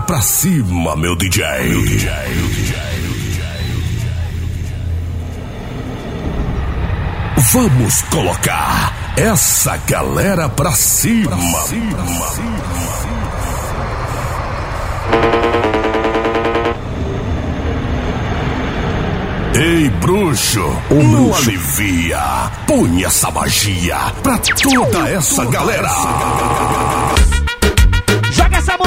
galera pra cima, meu DJ. Meu DJ, meu DJ. Vamos colocar essa galera pra cima. Pra cima, pra cima. Ei, bruxo, o não bruxo. alivia. Põe essa magia pra toda essa galera. Joga essa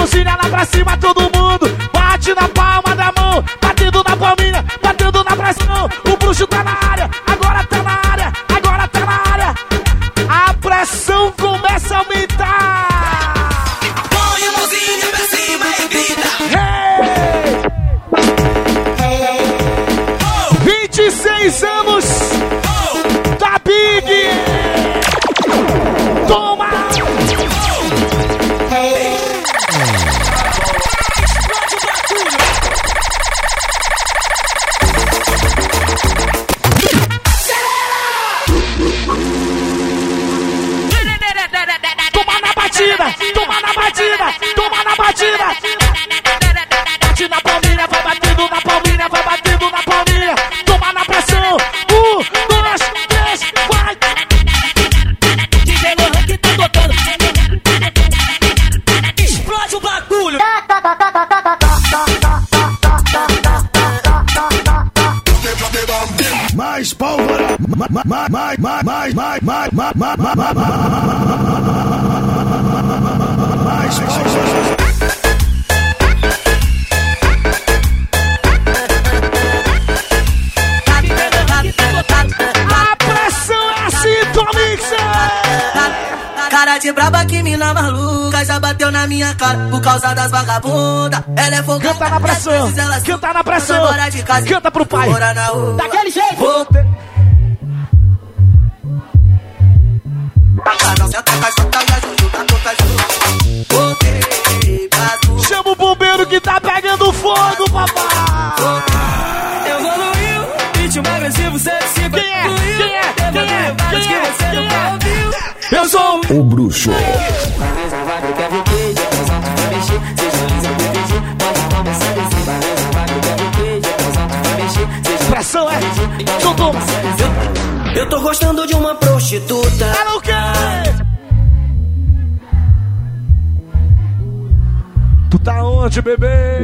mãozinha lá pra cima, todo mundo. Bate na palma da mão, batendo na palminha, batendo na pressão. O bruxo tá na área, Cara de braba que mina maluca já bateu na minha cara por causa das vagabundas. Ela é folgada. Canta na pressão! Canta na pressão! Canta pro pai! Daquele jeito! E. Chama o bombeiro que tá pegando fogo, papai! Evoluiu, ritmo agressivo, 150 Quem é? Quem é? Quem é? Quem é? Quem é? Eu sou o O bruxo. pressão, é? Então toma! Eu tô gostando de uma prostituta. Ela o quê? Tu tá onde, bebê?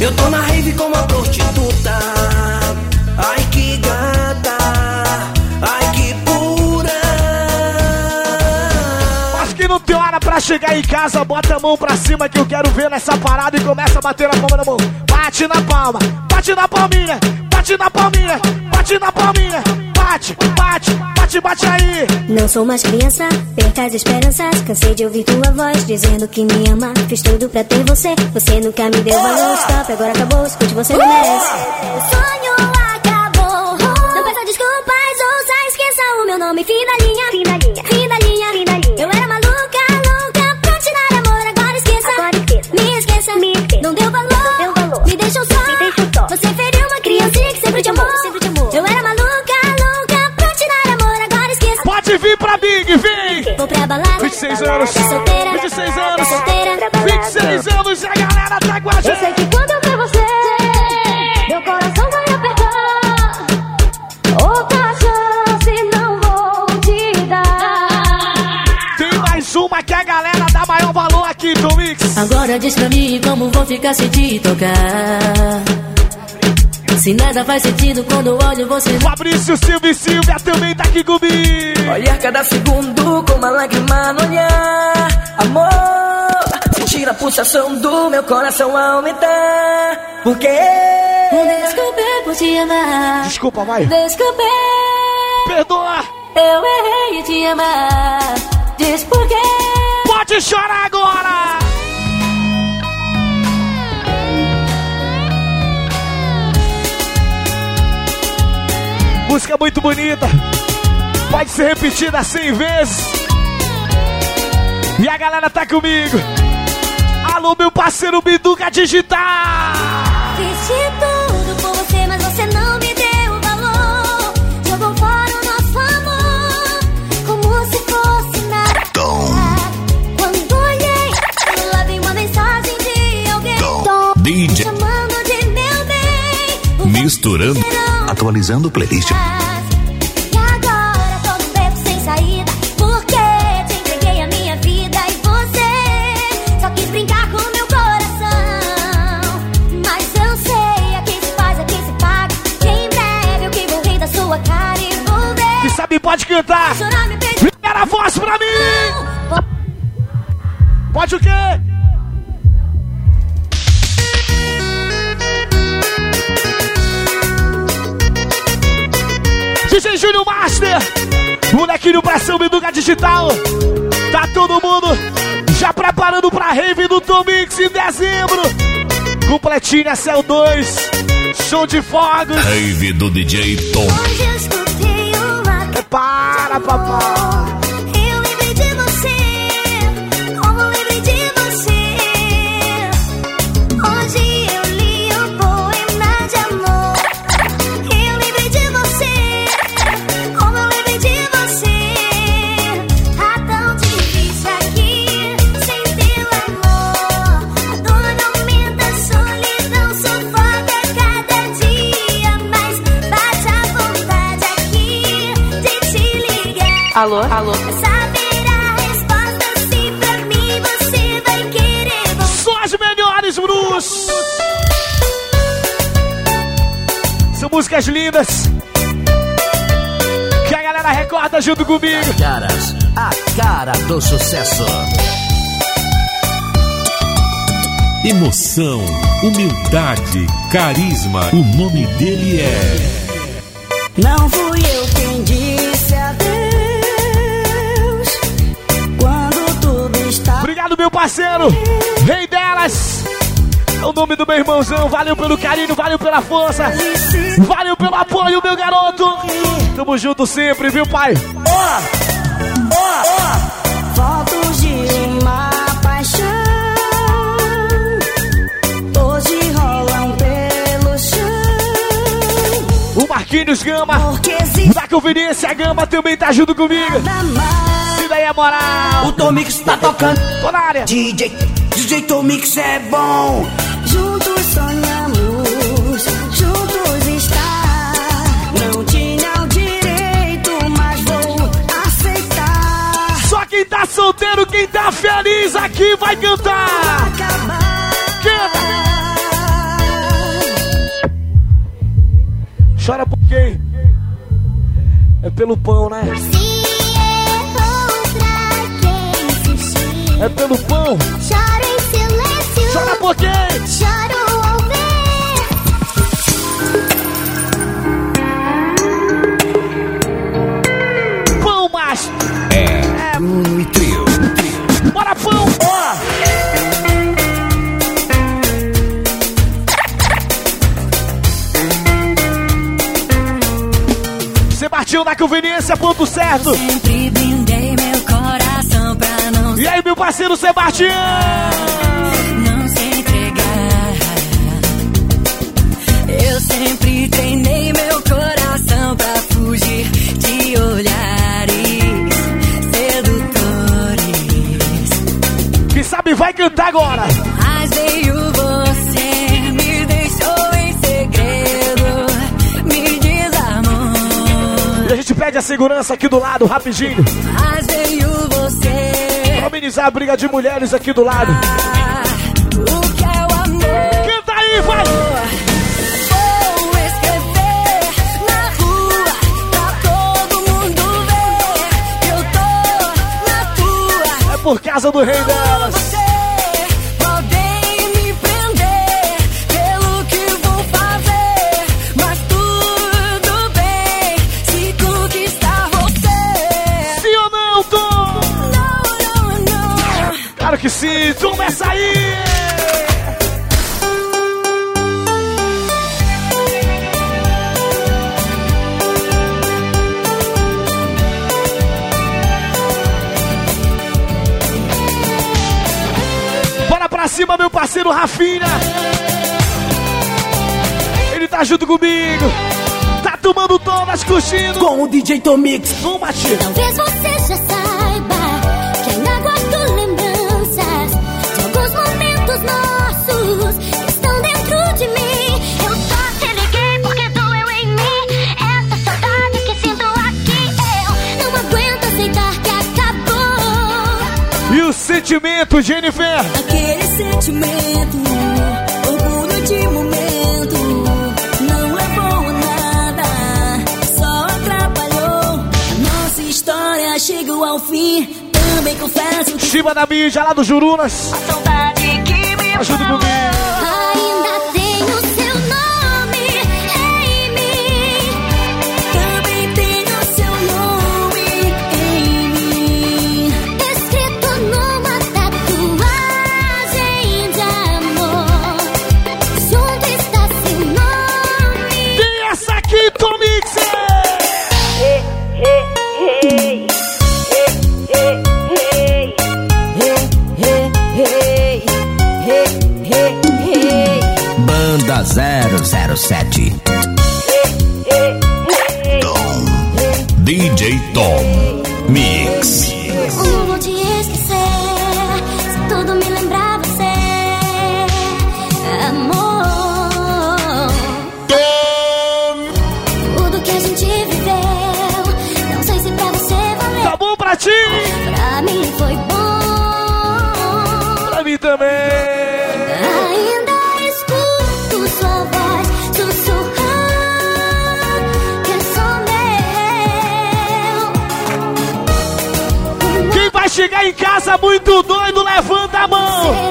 Eu tô na rave com uma prostituta. Ai que gata, tem hora pra chegar em casa, bota a mão pra cima que eu quero ver nessa parada e começa a bater na palma da mão. Bate na palma, bate na palminha, bate na palminha, bate na palminha, bate, bate, bate, bate aí. Não sou mais criança, perca as esperanças. Cansei de ouvir tua voz dizendo que me ama. Fiz tudo pra ter você, você nunca me deu valor. Stop, agora acabou, escute, você não merece. O sonho acabou. Não peça desculpas, ouça, esqueça o meu nome. Fim da linha, fim da linha, fim da linha, 26 anos. Tá solteira. 26 Tá anos. solteira. 26 anos e a galera tá com a Eu sei gente. que quando eu ver você, meu coração vai apertar. Outra chance não vou te dar. Tem mais uma que a galera dá maior valor aqui, Tom Mix. Agora diz pra mim como vou ficar sem te tocar. Se nada faz sentido quando eu olho você. Fabrício Silva e Silvia também tá aqui comigo. Olhar cada segundo com uma lágrima no olhar. Amor, sentir a pulsação do meu coração aumentar. Porque desculpe por te amar. Desculpa, vai. Desculpe, Perdoa. eu errei em te amar. Diz por quê? Pode chorar agora. música é muito bonita. Pode ser repetida 100 vezes. E a galera tá comigo. Alô, meu parceiro Biduca Digital. Fiz de tudo por você, mas você não me deu valor. Jogou fora o nosso amor, como se fosse nada. Quando olhei, lá vem uma mensagem de alguém. Tom. DJ. Chamando de meu bem. Misturando eu sei, aqui se faz, aqui se paga. Que em breve eu que vou rir da sua cara e vou ver. Que sabe, pode cantar. Libera a voz pra mim. Pode o quê? Master, molequinho pra São Biduga Digital. Tá todo mundo já preparando pra rave do Tom Mix em dezembro. Completinha Céu 2, show de fogos. Rave do DJ Tom. Hoje eu escutei uma Para, papai. Músicas lindas. Que a galera recorda junto comigo. Caras, a cara do sucesso. Emoção, humildade, carisma. O nome dele é. Não fui eu quem disse adeus. Quando tudo está Obrigado, meu parceiro. Rei delas. O nome do meu irmãozão. Valeu pelo carinho, valeu pela força. Valeu pelo apoio, meu garoto. Tamo junto sempre, viu, pai? fotos de uma paixão. Hoje rolam pelo chão. O Marquinhos Gama. Porque existe Da Conveniência Gama também tá junto comigo. E daí é moral. O Tom Mix tá tocando. Tô na área. DJ, DJ Tom Mix é bom. Juntos sonhamos, juntos estar. Não tinha o direito, mas vou aceitar. Só quem tá solteiro, quem tá feliz aqui vai cantar. Canta. Chora por quem? É pelo pão, né? Insistir, É pelo pão. Chora por quem? Choro ao ver. Pão, mas. Bruno e Trio. Bora, pão. Sebastião da Conveniência, ponto certo. Sempre brindei meu coração pra não, E aí, meu parceiro Sebastião? Sempre treinei meu coração pra fugir de olhares sedutores. Quem sabe vai cantar agora. Mas veio você, me deixou em segredo, me desarmou. E a gente pede a segurança aqui do lado, rapidinho. Mas veio você, Pra amenizar a briga de mulheres aqui do lado. o causa do rei delas. Ele tá junto comigo. Tá tomando todas, curtindo. Com o DJ Tomix, vamos batido. Talvez você já saiba que ainda guardo lembranças de alguns momentos nossos que estão dentro de mim. Eu só te liguei porque doeu em mim. Essa saudade que sinto aqui, eu não aguento aceitar que acabou. E o sentimento, Jennifer? Aquele sentimento, orgulho de momento. Não levou bom nada, só atrapalhou. Nossa história chegou ao fim. Também confesso que. Chiba da Bija lá do Jurunas. A saudade que me Ajuda comigo. sete. Muito doido, levanta a mão.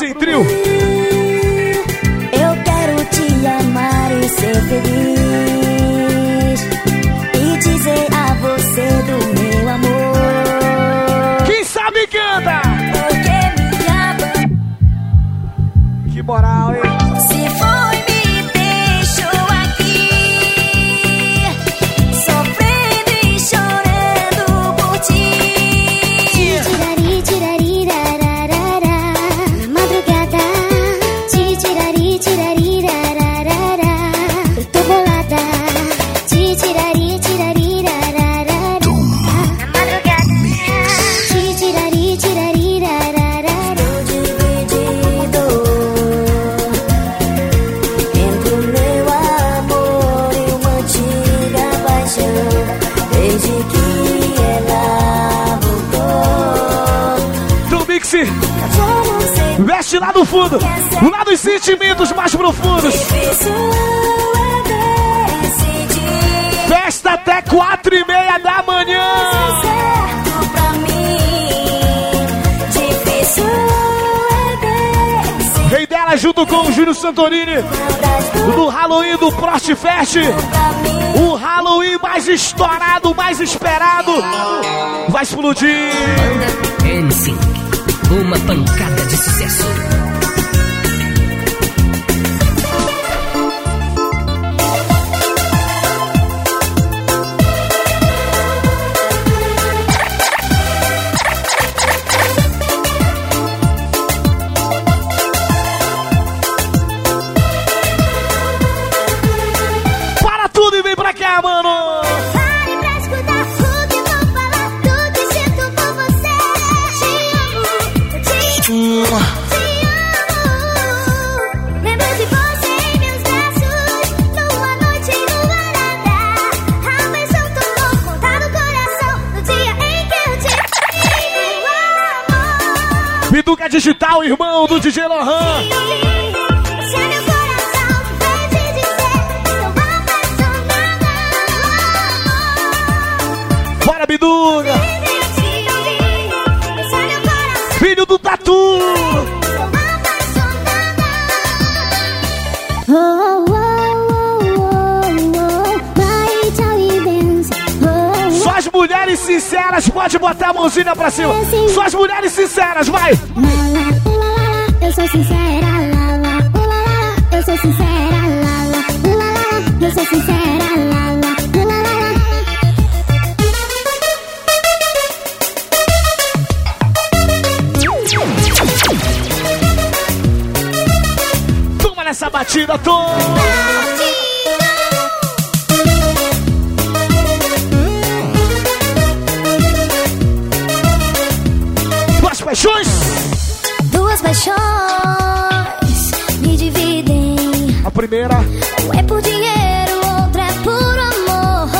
Sim Trio. Desde que ela voltou. Do Mix. Veste lá no fundo. Lá dos sentimentos mais profundos. Festa até quatro e meia da manhã. Rei dela junto com o Júlio Santorini. Do Halloween do Prost Fest. O Halloween mais estourado, mais esperado, vai explodir. Banda Dancing, uma pancada de sucesso. do DJ Lohan. Bora, Biduga. Filho do Tatu. mulheres sinceras, pode botar a mãozinha pra cima. Suas mulheres sinceras, vai! eu sou sincera, lá lá. Lá lá, eu sou sincera, lá lá. Lá lá, eu sou sincera. Lá lá. Toma nessa batida toda. Primeira, Um é por dinheiro, outra é por amor.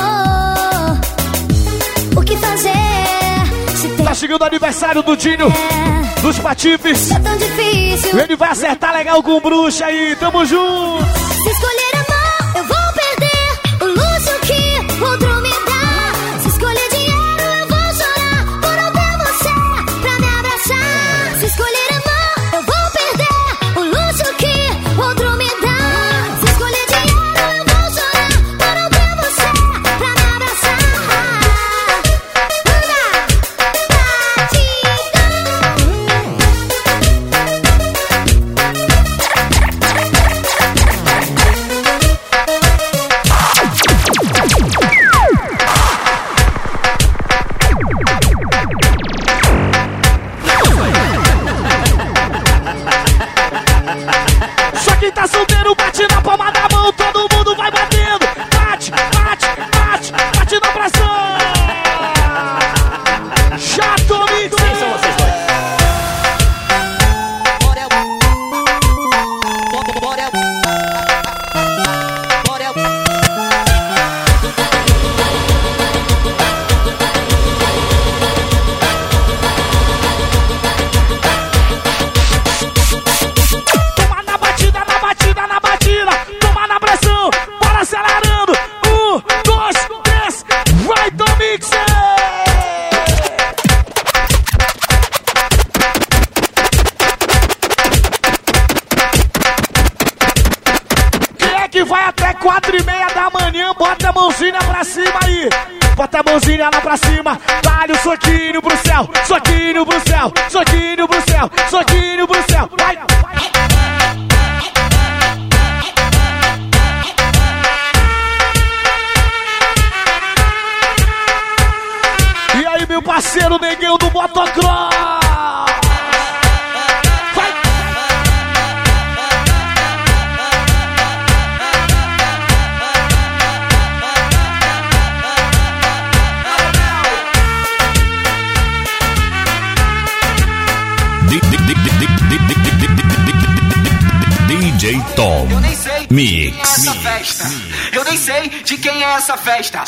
O que fazer se tem tá chegando o aniversário do Dinho, dos Patifes. é tão difícil? Ele vai acertar legal com o bruxo aí, tamo junto.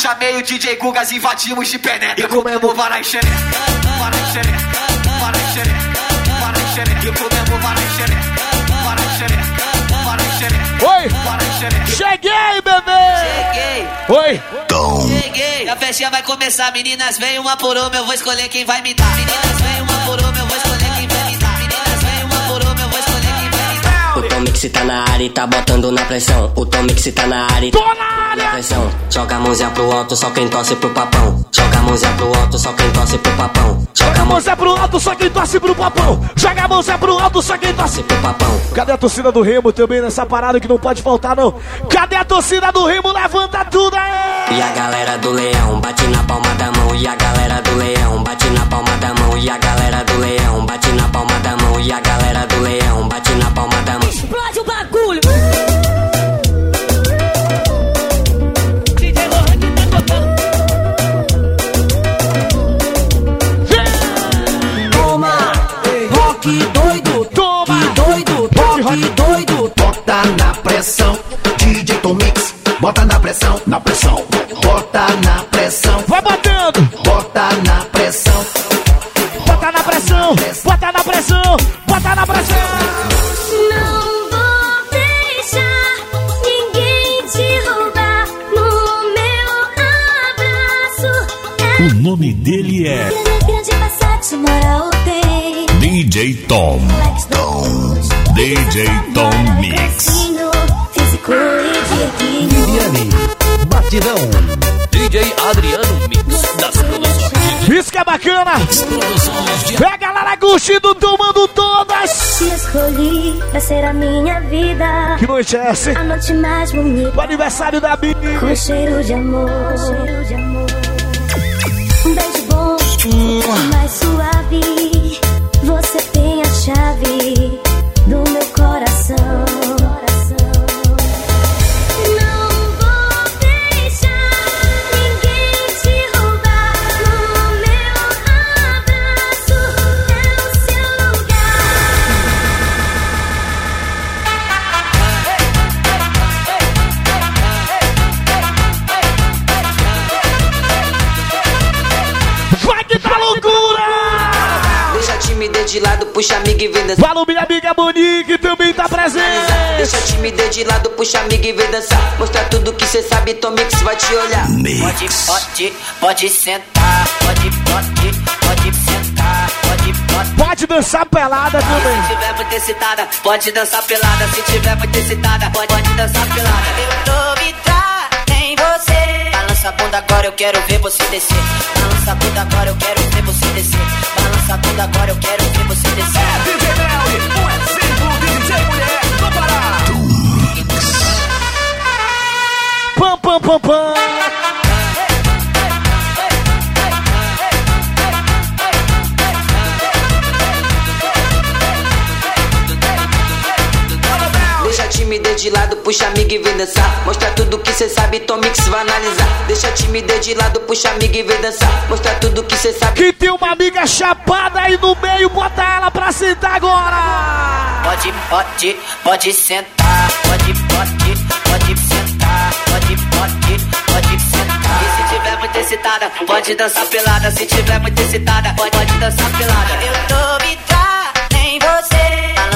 Chamei o DJ Gugas e invadimos de penetra. E comemos varai xereca, varai xereca, varai xereca, varai xereca. E comemos varai xereca, varai xereca, varai xereca, Oi! varai. Cheguei, bebê! Cheguei, Oi! cheguei. A festinha vai começar, meninas, vem uma por uma, eu vou escolher quem vai me dar. Meninas, vem uma por uma, eu vou escolher O Tom Mix tá na área e tá botando na pressão. O Tom Mix tá na área e Tô na pressão. Joga a mãozinha pro alto, só quem torce pro papão. Joga a mãozinha pro alto, só quem torce pro papão. Joga a mãozinha pro alto, só quem torce pro papão! Joga a mãozinha pro alto, só quem torce pro papão. Cadê a torcida do Remo também nessa parada que não pode faltar, não? Cadê a torcida do Remo? Levanta tudo aí! E a galera do leão bate na palma da mão. E a galera do leão bate na palma da mão. E a galera do leão bate na palma da mão. E a galera do leão bate na palma da mão. O bagulho. Toma, rock doido, Toma! doido, toque doido. Bota na pressão, DJ Tom Mix. Bota na pressão, na pressão. Bota na Tom. Tom. DJ Tom Mix. E equilíbrio. Batidão. DJ Adriano Mix das Produções. Isso que é bacana. Pega a galera curtindo, tomando todas. Te escolhi pra ser a minha vida. Que noite é essa? A noite mais bonita. O aniversário da Bibi. Com cheiro de amor. Cheiro de amor. Um beijo bom, mais amiga e vem dançar. Fala, minha amiga Monique também tá presente. Deixa a timidez de lado, puxa amiga e vem dançar. Mostrar tudo que cê sabe, Tomix vai te olhar. Pode, pode, pode sentar. Pode, pode, pode sentar. Pode, pode. Pode dançar pelada Se também. tiver muito excitada, pode dançar pelada. Se tiver muito excitada, pode, pode dançar pelada. Eu tô vidrada em você. Balança a bunda agora, eu quero ver você descer. Balança a bunda agora, eu quero ver você descer. Balança a bunda agora, eu quero ver você descer. DJ Melly, um exemplo de DJ mulher do Pará. Pam, pam, pam, pam. Timidez de lado, puxa amiga e vem dançar. Mostra tudo que cê sabe, Tomix vai analisar. Deixa a timidez de lado, puxa amiga e vem dançar. Mostra tudo que cê sabe. Que tem uma amiga chapada aí no meio, bota ela pra sentar agora. Pode, pode, pode sentar. Pode, pode, pode sentar. Pode, pode, pode sentar. E se tiver muito excitada, pode dançar pelada. Se tiver muito excitada, pode, pode dançar pelada. Eu tô vidrada em você.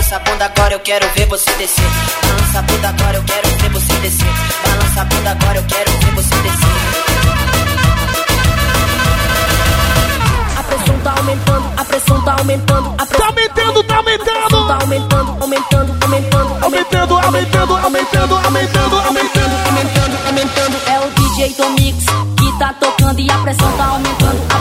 Balança a bunda agora, eu quero ver você descer. Balança a bunda agora, eu quero ver você descer. Balança a bunda agora, eu quero ver você descer. A pressão tá aumentando, a pressão tá aumentando, a pressão Tá aumentando, tá aumentando. tá aumentando, aumentando, aumentando, Aumentando, aumentando, aumentando, aumentando, aumentando. aumentando, aumentando. É o DJ Tomix que tá tocando e a pressão tá aumentando,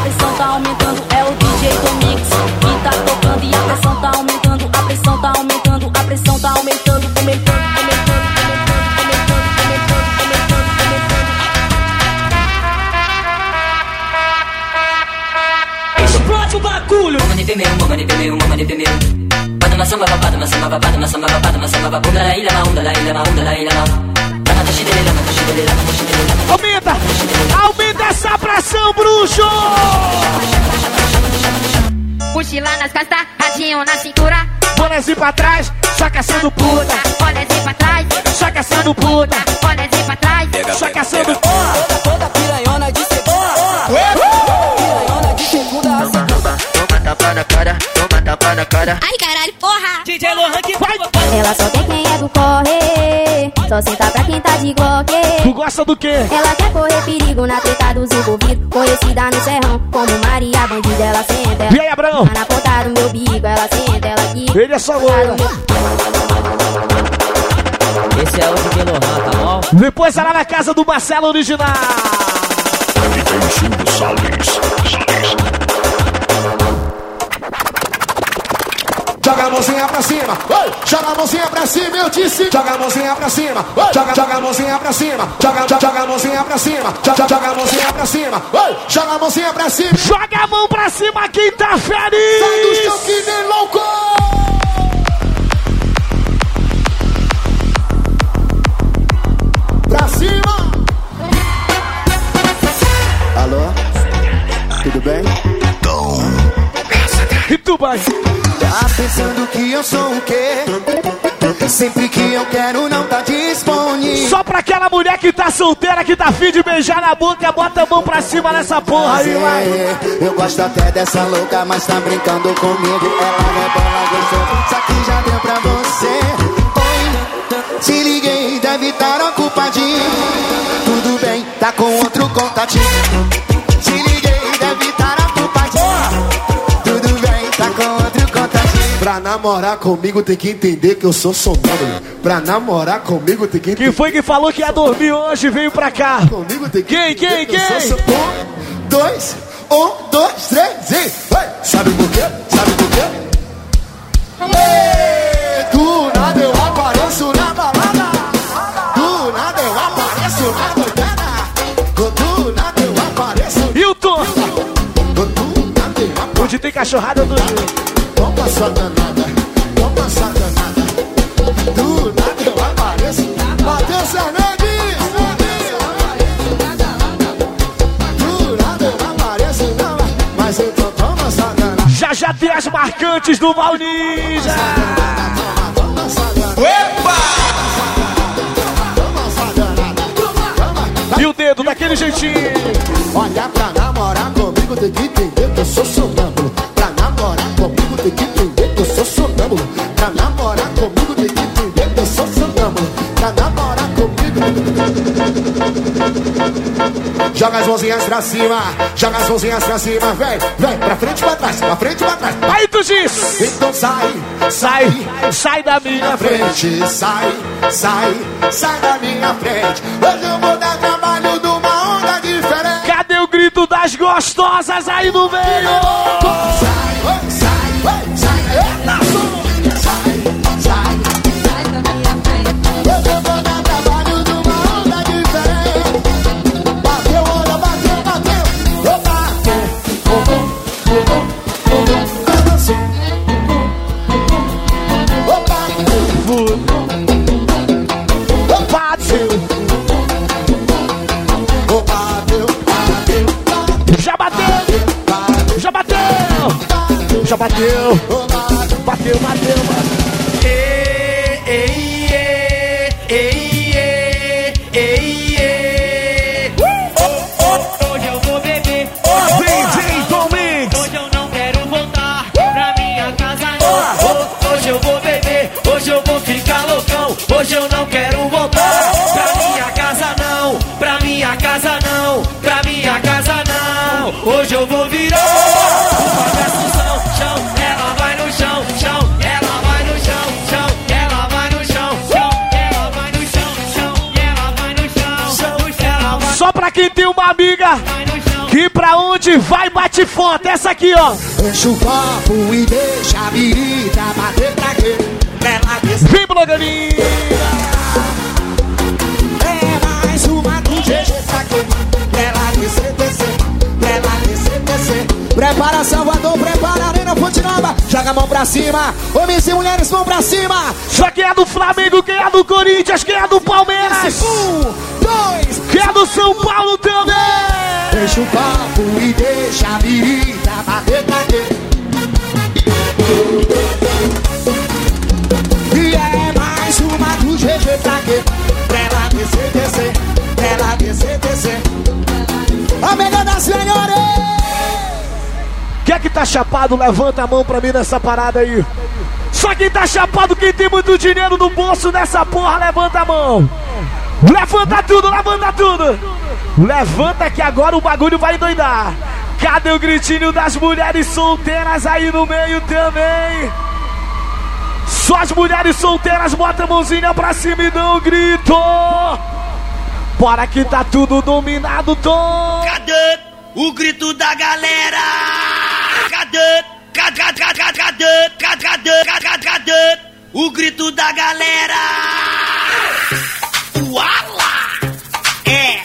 de meu, mama de meu. Bada na samba, bada na samba, bada na samba, bada na samba, bunda la ila, unda la ila, unda la ila. Lama da xidele, lama da xidele, lama da xidele, lama da Aumenta, aumenta essa pressão, bruxo. Mochila nas costas, radinho na cintura. Bonezinho pra trás, só caçando puta. Bonezinho pra trás, Só caçando puta. bonezinho pra trás. Só caçando puta. Toda piranhona de segunda. Piranhona de segunda a segunda. Toma tapa na cara, toma tapa na cara. Ai, caralho, porra! DJ Lohan que vai! Ela só quer quem é do corre. Só senta pra quem tá de glock. Tu gosta do quê? Ela quer correr perigo na treta dos envolvidos. Conhecida no serrão como Maria Bandida. Ela senta, E aí, Abraão? tá na ponta do meu bico. Ela senta, ela aqui. Ele é só Tá meu- Esse é o DJ Lohan, tá bom? Depois ela na casa do Marcelo Original. Joga a mãozinha pra cima, oi! joga a mãozinha pra cima, eu disse. Joga a mãozinha pra cima, oi! joga, joga a mãozinha pra cima, joga, joga, joga a mãozinha pra cima, joga, joga a mãozinha pra cima, oi! joga a mãozinha pra cima. Joga a mão pra cima quem tá Sai do chão feliz. que nem louco! Pra cima! Alô? Tudo bem? E tu vai? Tá pensando que eu sou o quê? Sempre que eu quero não tá disponível. Só pra aquela mulher que tá solteira, que tá afim de beijar na boca, bota a mão pra cima nessa porra aí, eu gosto até dessa louca, mas tá brincando comigo. Ela é bola gostosa, só que já deu pra você. Oi, se liguei, deve estar ocupadinho. Tudo bem, tá com outro contatinho. Pra namorar comigo tem que entender que eu sou sonâmbulo. Pra namorar comigo tem que entender. Quem foi que falou que ia dormir hoje veio pra cá? Comigo tem que Quem, quem, quem? Um, dois, Um, dois, três e vai. Sabe por quê? Sabe por quê? Ei, do nada eu apareço na balada. Do nada eu apareço na doidada. Do nada eu apareço. O Tom? Do nada eu apareço. Onde tem cachorrada do. Toma sua danada. Toma sua danada. Do nada eu apareço. Matheus Fernandes. Do nada eu apareço. Não, mas eu tô toma sua danada. Já já tem as marcantes do Valninja. E o dedo daquele jeitinho. Olha, pra namorar comigo tem que entender que eu sou sonâmbulo. Tem que entender que eu sou sonâmbulo. Pra namorar comigo tem que entender que eu sou sonâmbulo. Pra namorar comigo. Joga as mãozinhas pra cima, joga as mãozinhas pra cima, vem, vem, pra frente e pra trás, pra frente e pra trás. Aí tu diz. Então sai, Sai, sai da minha frente. frente, sai, sai, sai da minha frente. Hoje eu vou dar trabalho numa onda diferente. Cadê o grito das gostosas aí no meio? Sai, bateu, foto. Essa aqui, ó. Enche o copo e deixa a birita bater pra quê? Ela. Vem, blogueirinha. É mais uma do GG pra quê? Ela descer, descer. Ela descer, descer. Prepara Salvador, prepara Arena Fonte Nova. Joga a mão pra cima. Homens e mulheres, mão pra cima. Só quem é do Flamengo, quem é do Corinthians, quem é do Palmeiras. Um, dois. Quem é do São Paulo deixa a birita bater quê? E é mais uma do GG pra quê? Pra ela descer, descer. Pra ela descer, descer. A melhor das senhoras! Quem é que tá chapado? Levanta a mão pra mim nessa parada aí. Só quem tá chapado, quem tem muito dinheiro no bolso nessa porra, levanta a mão. Levanta tudo, levanta tudo. Levanta que agora o bagulho vai doidar. Cadê o gritinho das mulheres solteiras aí no meio também? Só as mulheres solteiras, bota a mãozinha pra cima e dão um grito. Bora que tá tudo dominado, Tom. Cadê o grito da galera? Cadê? Cadê? Cadê? Cadê? Cadê? Cadê? Cadê? O grito da galera. Uala! É,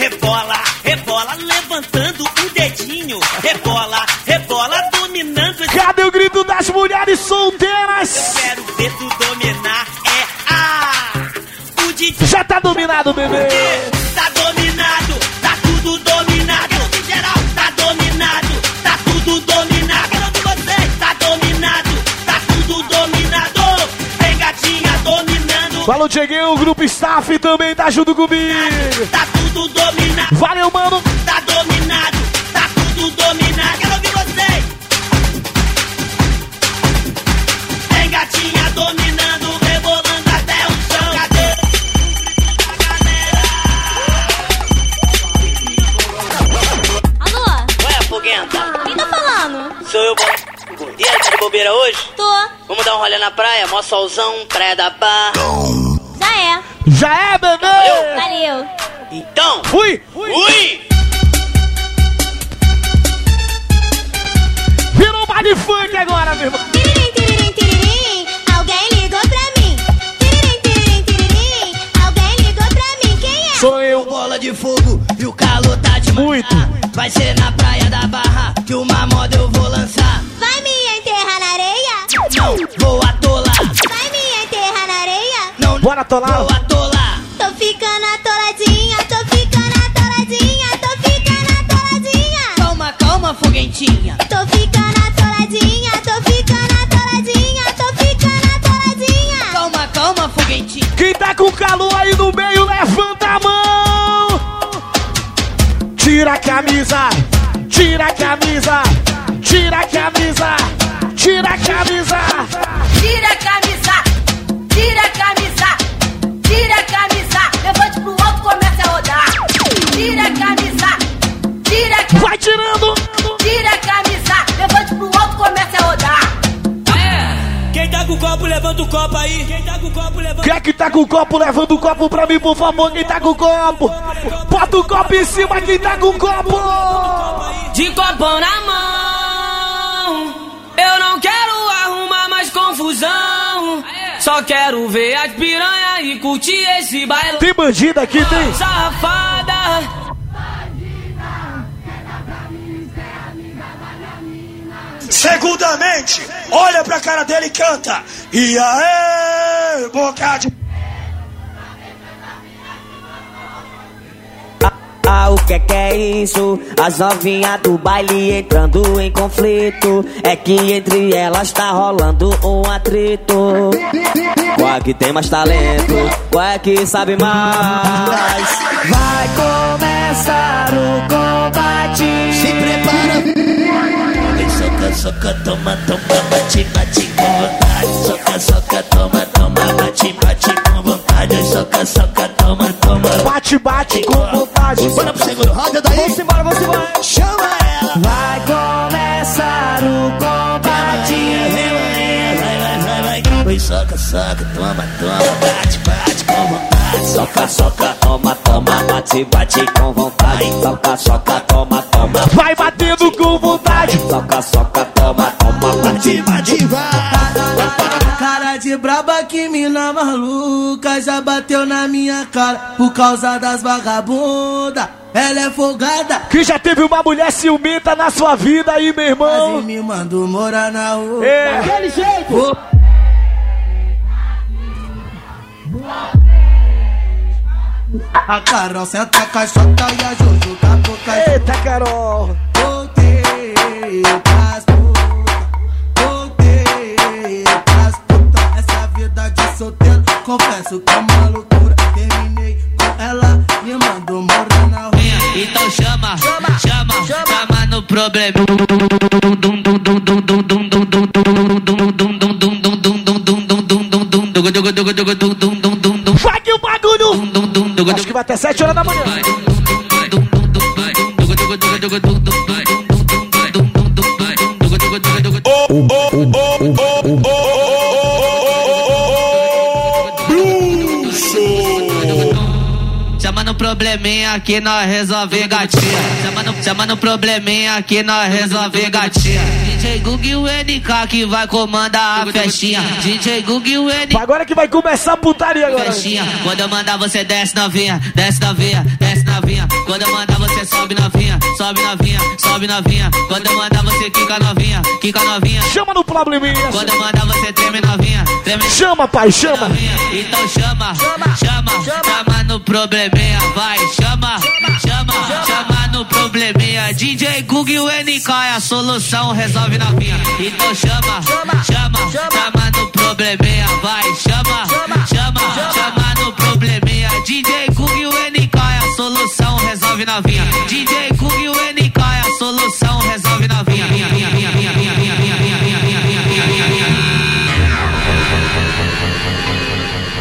rebola, rebola, levantando dedinho. Rebola, rebola, dominando Cadê o grito das mulheres solteiras? Quero ver tu dominar. É a. O DJ Já tá dominado, bebê. tá dominado, tá tudo dominado. Em geral, tá dominado, tá tudo dominado. Quero você, tá dominado, tá tudo dominado. Tem gatinha dominando, Fala o Dieguinho, o grupo staff também tá junto comigo. tá tudo dominado. Valeu, mano. Tá dominado, hoje? Tô. Vamos dar um rolê na praia? Mó solzão, praia da Barra. Já é. Já é, bebê! Valeu! Valeu. Então. Fui! Fui! fui. Virou de funk agora, meu irmão. Alguém ligou pra mim. Alguém ligou pra mim. Quem é? Sou eu. Bola de fogo e o calor tá de Muito. Vai ser na praia da Barra que uma moda eu vou lançar vou atolar. Vai me enterrar na areia? Não, Bora atolar. vou atolar. Tô ficando atoladinha, tô ficando atoladinha, tô ficando atoladinha. Calma, calma, foguentinha. Tô ficando atoladinha, tô ficando atoladinha, tô ficando atoladinha. Calma, calma, foguentinha. Quem tá com calor aí no meio, levanta a mão. Tira a camisa, tira a camisa, tira a camisa, tira a camisa. Vai tirando. Tira a camisa, levante pro alto, comece a rodar. Quem tá com copo, levanta o copo aí. Quem tá com copo, levanta Quem é que tá com o copo? Levanta o copo pra mim, por favor. Quem tá com o copo? Bota o copo em cima, quem tá com o copo? De copão na mão. Eu não quero arrumar mais confusão. Só quero ver as piranhas e curtir esse baile. Tem bandido aqui, tem? Safada. Segundamente, olha pra cara dele e canta. E aê, boca de. Ah, o que é que é isso? As novinhas do baile entrando em conflito. É que entre elas tá rolando um atrito. Qual é que tem mais talento? Qual é que sabe mais? Vai começar o combate. Se prepara. Soca, soca, toma, toma, bate, bate com vontade. Soca, soca, toma, toma, bate, bate com vontade. Soca, soca, toma, toma. Bate, bate com vontade. Bora pro segundo, roda daí. Vamos embora, vamos embora. Chama ela. Vai começar o combate. Vai, vai, vai, vai. Oi, soca, soca, toma, toma, bate, bate com vontade. Soca, soca, toma, toma, bate, bate com vontade. Soca, soca, toma, toma. Vai batendo com vontade. Soca, soca, toma, toma, bate, vai. Cara de braba que mina maluca já bateu na minha cara por causa das vagabundas. Ela é folgada. Que já teve uma mulher ciumenta na sua vida aí, meu irmão. Quase me mandou morar na rua. É. Daquele jeito. A Carol senta a caixota e a Jojo tá caixa. Eita, Carol. Voltei pras putas. Voltei pras putas. Essa vida de solteiro, confesso que é uma loucura. Terminei com ela, me mandou morar na rua. Então chama, chama, chama, chama no problema. Que o bagulho. Acho que vai até 7 horas da manhã. Probleminha que nós resolve gatinha. Chama no, chama no probleminha que nós resolve gatinha. DJ Gug e o NK que vai comandar a festinha. DJ Gug e o NK. Agora que vai começar a putaria agora. Festinha. Quando eu mandar você desce novinha, desce novinha, desce novinha. Quando eu mandar você sobe novinha, sobe novinha, sobe novinha. Quando eu mandar você quica novinha, quica novinha. Chama no probleminha. Quando eu mandar você treme novinha, treme Chama, pai, chama. Então chama, chama, chama no probleminha, vai, chama, chama, chama no probleminha. DJ Google e o NK é a solução, resolve na vinha. Então chama, chama, chama no probleminha, vai, chama, chama, chama probleminha. DJ Google e o NK é a solução, resolve na vinha. DJ Google e o NK é a solução, resolve na vinha, vinha, vinha, vinha, vinha, vinha, vinha, vinha, vinha, vinha, vinha, vinha.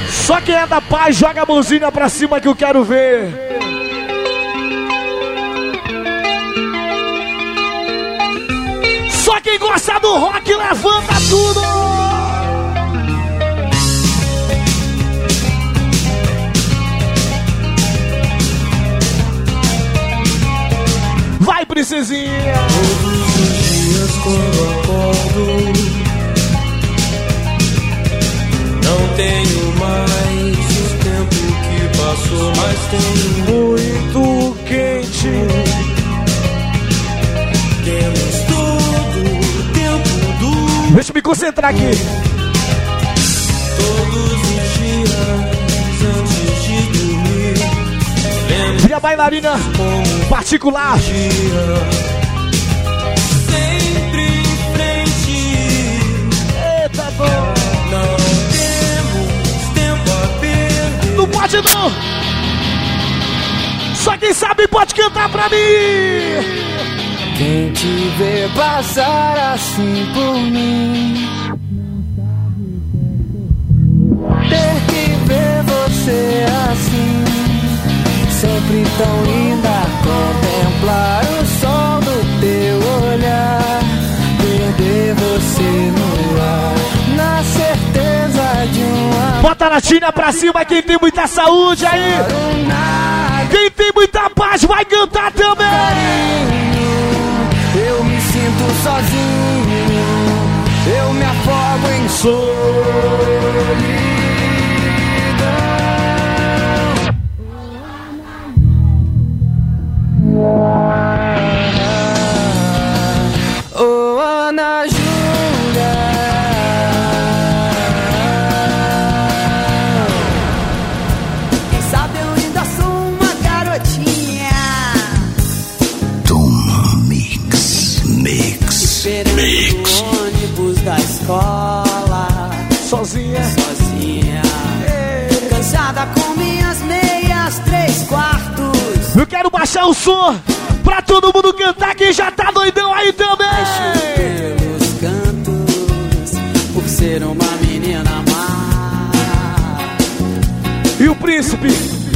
Só quem é da paz joga a mãozinha pra cima que eu quero ver. Só quem gosta do rock levanta tudo. Vai, princesinha! Todos os dias quando acordo, não tenho mais o tempo que passou, mas tenho muito quente. Temos todo o tempo do. Deixa eu me concentrar aqui. Todos os dias antes de dormir, lembro. E a bailarina particular. Sempre em frente. Eita, bom. Não temos tempo a perder. Não pode não. Só quem sabe pode cantar pra mim. Quem te vê passar assim por mim Ter que ver você assim Sempre tão linda Contemplar o sol do teu olhar Perder você no ar Na certeza de um Bota a Tina pra cima quem tem muita saúde aí. Quem tem muita paz vai cantar também. Eu me sinto sozinho, eu me afogo em solidão. Sozinha. Sozinha. Cansada com minhas meias, três quartos. Eu quero baixar o som pra todo mundo cantar quem já tá doidão aí também. Pelos cantos, por ser uma menina má. E o príncipe? Quem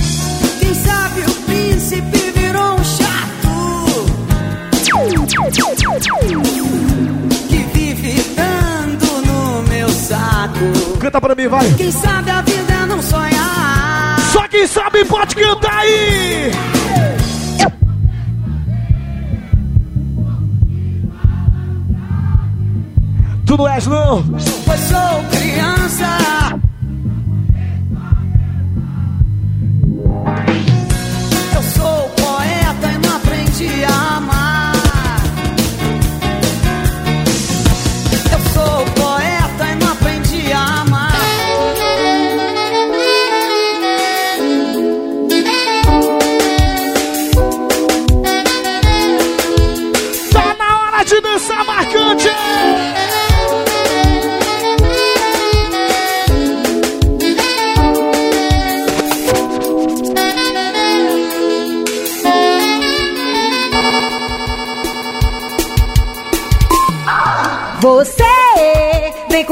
Canta pra mim, vai. Quem sabe a vida é não sonhar. Só quem sabe pode cantar aí. Tu não és não? Pois sou criança.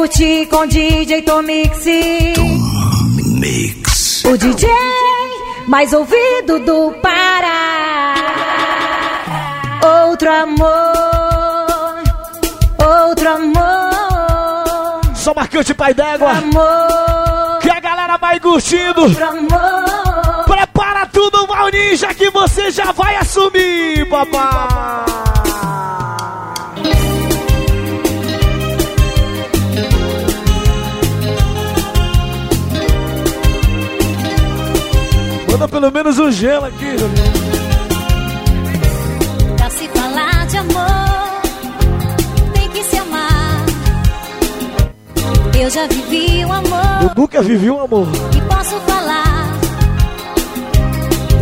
Curtir com DJ Tomix. Mix. O DJ mais ouvido do Pará. Outro amor, outro amor, Só marcante pai d'égua. amor, Que a galera vai curtindo. outro amor. Prepara tudo, Valninja, que você já vai assumir, papai. Manda pelo menos um gelo aqui. Pra se falar de amor, tem que se amar. Eu já vivi o amor Eu nunca vivi um amor. e posso falar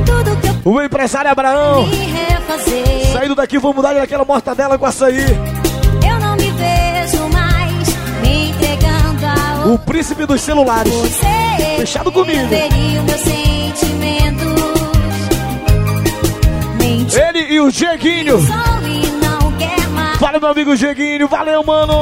tudo que eu O empresário Abraão. me refazer. Saindo daqui, vou mudar daquela mortadela com açaí. Eu não me vejo mais me entregando a O príncipe dos celulares. você. Fechado comigo. Ele e o mais. Valeu, meu amigo Dieguinho. Valeu, mano.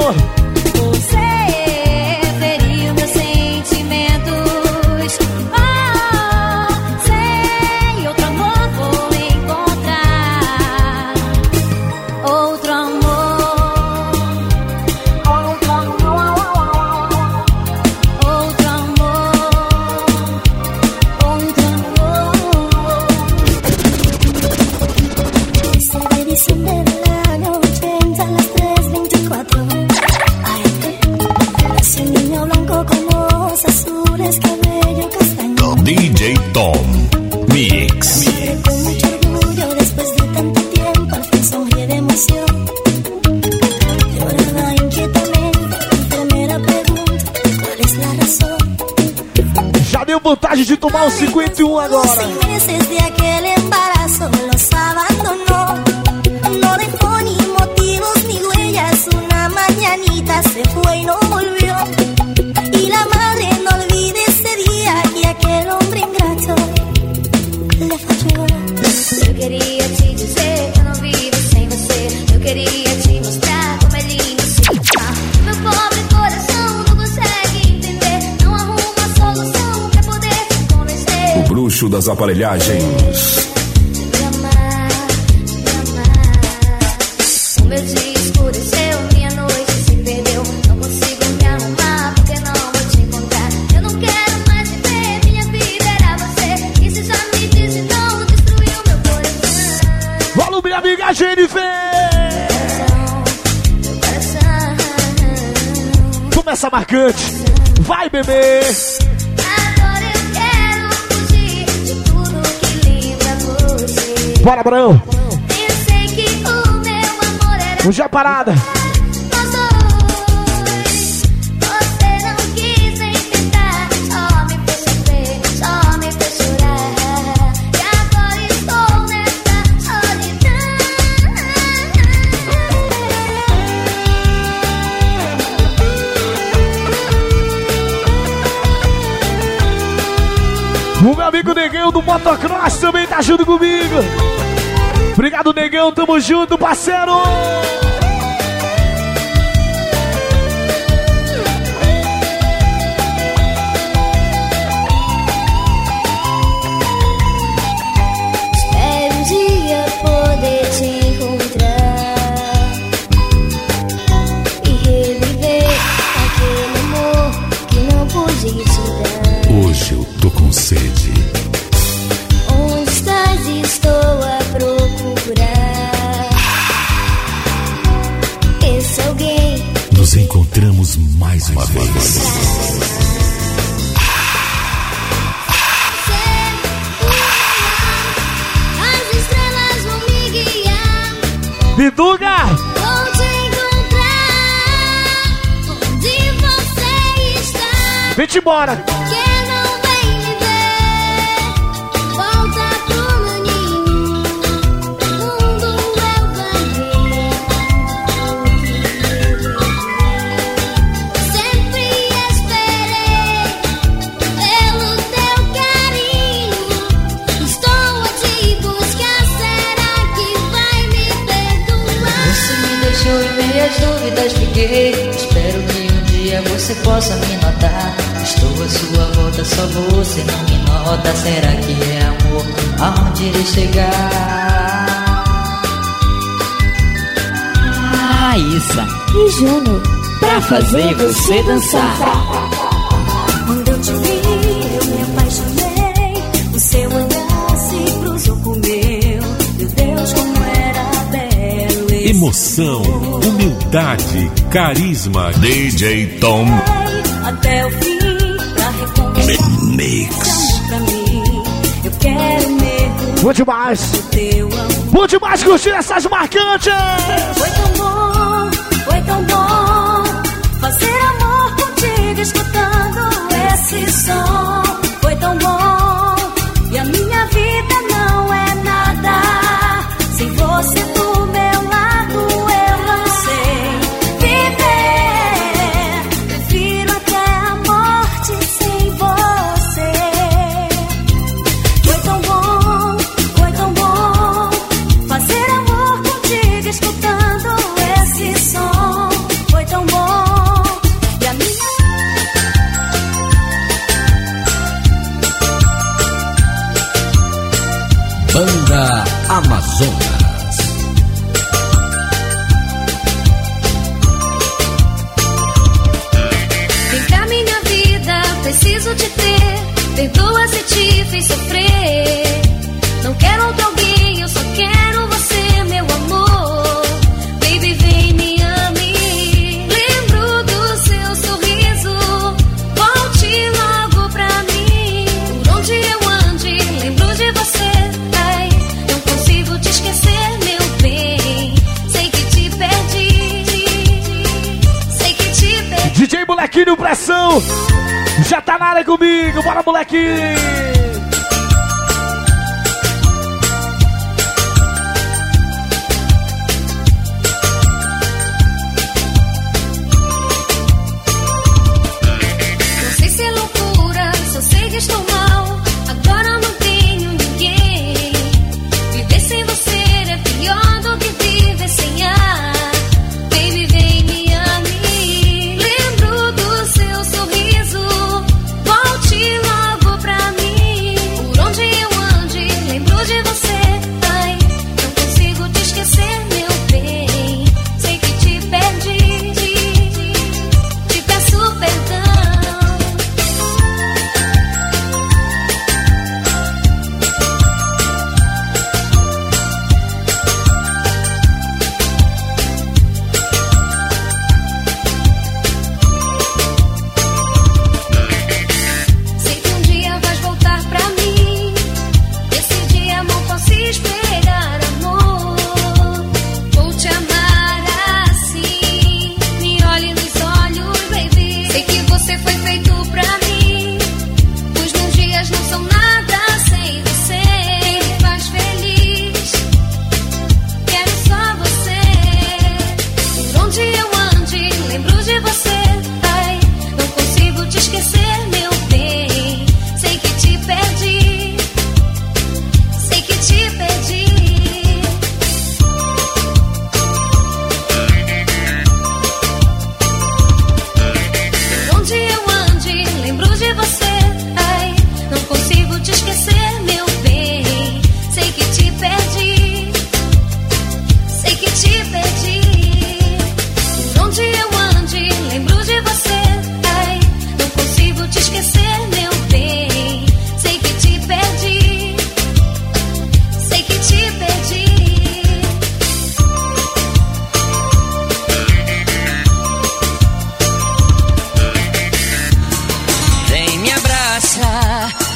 51 agora. Seis meses de aquel embarazo los abandonó. No dejó ni motivos ni huellas. Una mañanita se fue y no volvió. Y la madre no olvide ese día que aquel hombre ingrato le falló. Te minha amiga Jennifer! Começa marcante. Vai, bebê! Bora, Brão! Pensei que o meu amor era Um parada. Amigo Negão do Motocross também tá junto comigo. Obrigado, Negão. Tamo junto, parceiro. Uma vez. As estrelas vão me guiar. Biduga! Vou te encontrar onde você está. Vem-te embora! Que possa me notar. Estou à sua volta, só você não me nota. Será que é amor? Aonde irei chegar? Raíssa e Juno, pra fazer você dançar. Quando eu te vi, eu me apaixonei. O seu olhar se cruzou com o meu. Meu Deus, como era belo Emoção, humildade, carisma. DJ Tom Até o fim, pra reconquistar Mix. pra mim. Eu quero mergulhar Bom demais! no teu amor. Bom demais curtir essas marcantes! Foi tão bom, foi tão bom fazer amor contigo escutando esse som.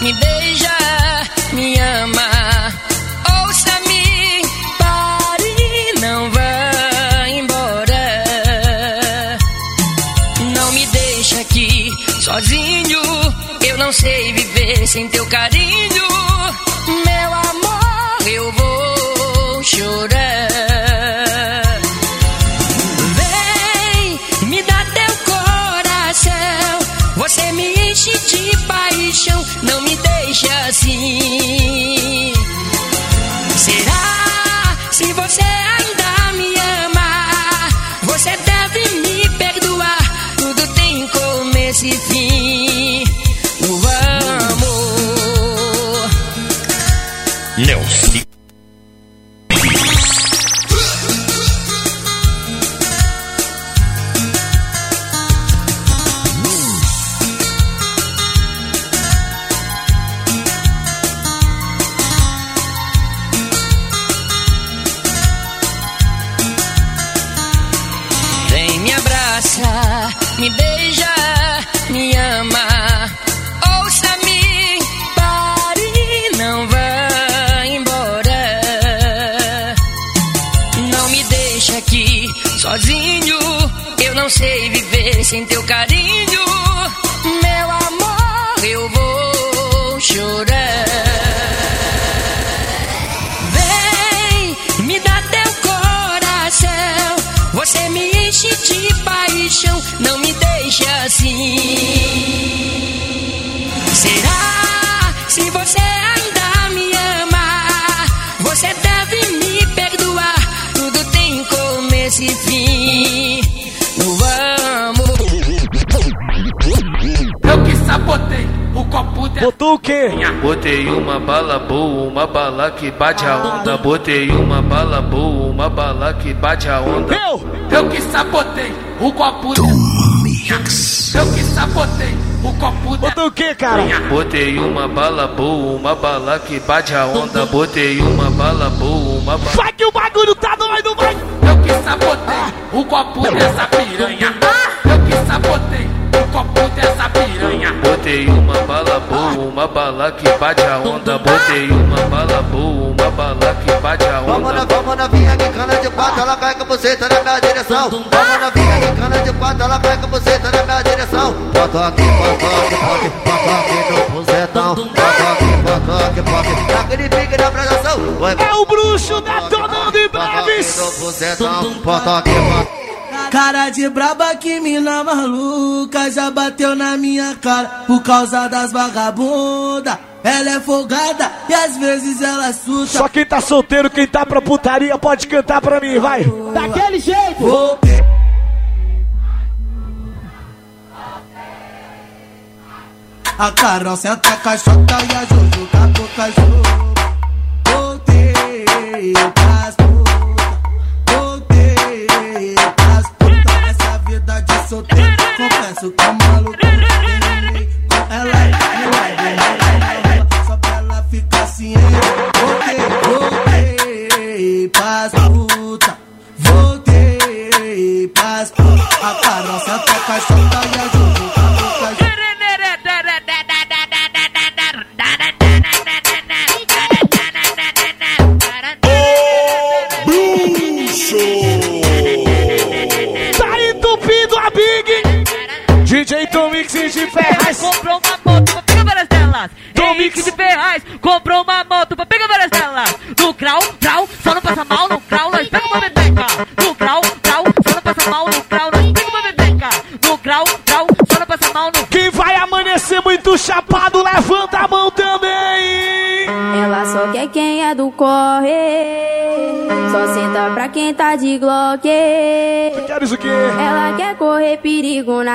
Me beija, me ama. Ouça-me, pare, não vá embora. Não me deixa aqui sozinho. Eu não sei viver sem teu carinho. Começo e fim. Sem teu carinho. Meu amor, eu vou chorar. Vem, me dá teu coração. Você me enche de paixão. Não me deixa assim. Será se você ainda me ama? Você deve me perdoar. Tudo tem começo e fim. Dela. Botou o quê? Botei uma bala boa, uma bala que bate a onda. Botei uma bala boa, uma bala que bate a onda. Eu! Eu que sabotei o copo. Eu que sabotei o copo. Botou o quê, cara? Botei uma bala boa, uma bala que bate a onda. Botei uma bala boa, uma bala. Vai que o bagulho tá doido, vai! Eu que sabotei o copo dessa piranha. Piranha. Botei uma bala boa, uma bala que bate a onda. Botei uma bala boa, uma bala que bate a Vamos na, onda. vamos novinha que cana de quatro, ela cai com você, tá na minha direção. Vamos novinha que cana de quatro, ela cai com você, tá na minha direção. Potoque, potoque, poque, potoque no buzetão. Potoque, potoque, poque, naquele pique da apresentação. É o bruxo detonando em breves. No buzetão, potoque, poque. Cara de braba que mina maluca já bateu na minha cara por causa das vagabunda. Ela é folgada e às vezes ela assusta. Só quem tá solteiro, quem tá pra putaria, pode cantar pra mim, vai. Daquele jeito. Vou... A Carol senta a caixota e a Jojo tá boca. Voltei pras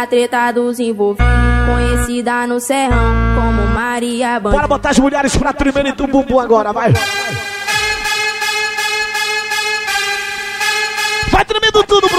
treta dos envolvidos. Conhecida no serrão como Maria Bandido. Bora botar as mulheres pra tremer em bumbum agora, vai. Vai tremendo tudo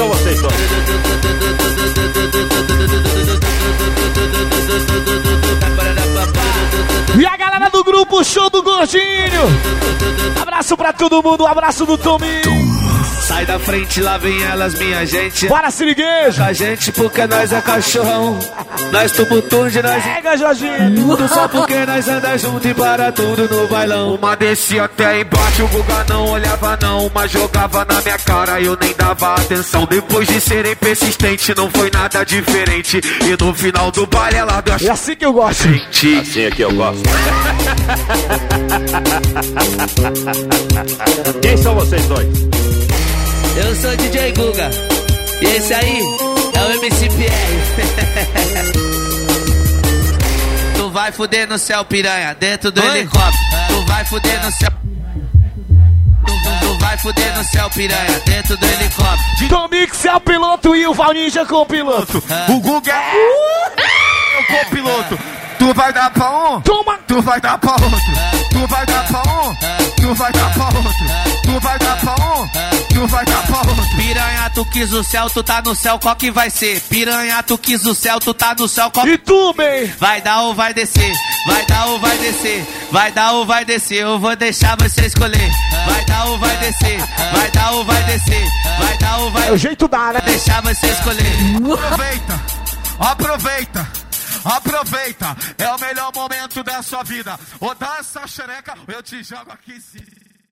são vocês? E a galera do grupo Show do Gordinho. Abraço pra todo mundo, um abraço do Tominho. Sai da frente, lá vem elas, minha gente. Bora, siriguejo. A gente, porque nós é cachorrão. Nós tumultude, nós Pega, Jorginho. Tudo só porque nós anda junto e para tudo no bailão. Uma descia até embaixo, o Guga não olhava não. Uma jogava na minha cara, eu nem dava atenção. Depois de serem persistentes, não foi nada diferente. E no final do baile ela deu a É assim que eu gosto. Assim é que eu gosto. Quem são vocês dois? Eu sou DJ Guga. E esse aí é o MC Pierre. Tu vai fuder no céu, piranha, dentro do helicóptero. Tu vai fuder no céu. Tu, tu- tu vai fuder no céu, piranha, dentro do helicóptero. Tomix é o piloto e o Valninja com o piloto. O Guga é o copiloto. Tu vai dar pra um? Toma! Tu vai dar pra outro. Tu vai dar pra um? Tu vai dar pra outro. Tu vai dar pra um? Vai dar pra outro. Piranha, tu quis o céu, tu tá no céu, qual que vai ser? Piranha, tu quis o céu, tu tá no céu, qual E tu, bem? Vai dar ou vai descer? Vai dar ou vai descer? Vai dar ou vai descer? Eu vou deixar você escolher. Vai dar ou vai descer? Vai dar ou vai descer? Vai dar ou vai É o jeito da, né? deixar você escolher. Aproveita, aproveita, aproveita. É o melhor momento da sua vida. Ou dá essa xereca, ou eu te jogo aqui. sim.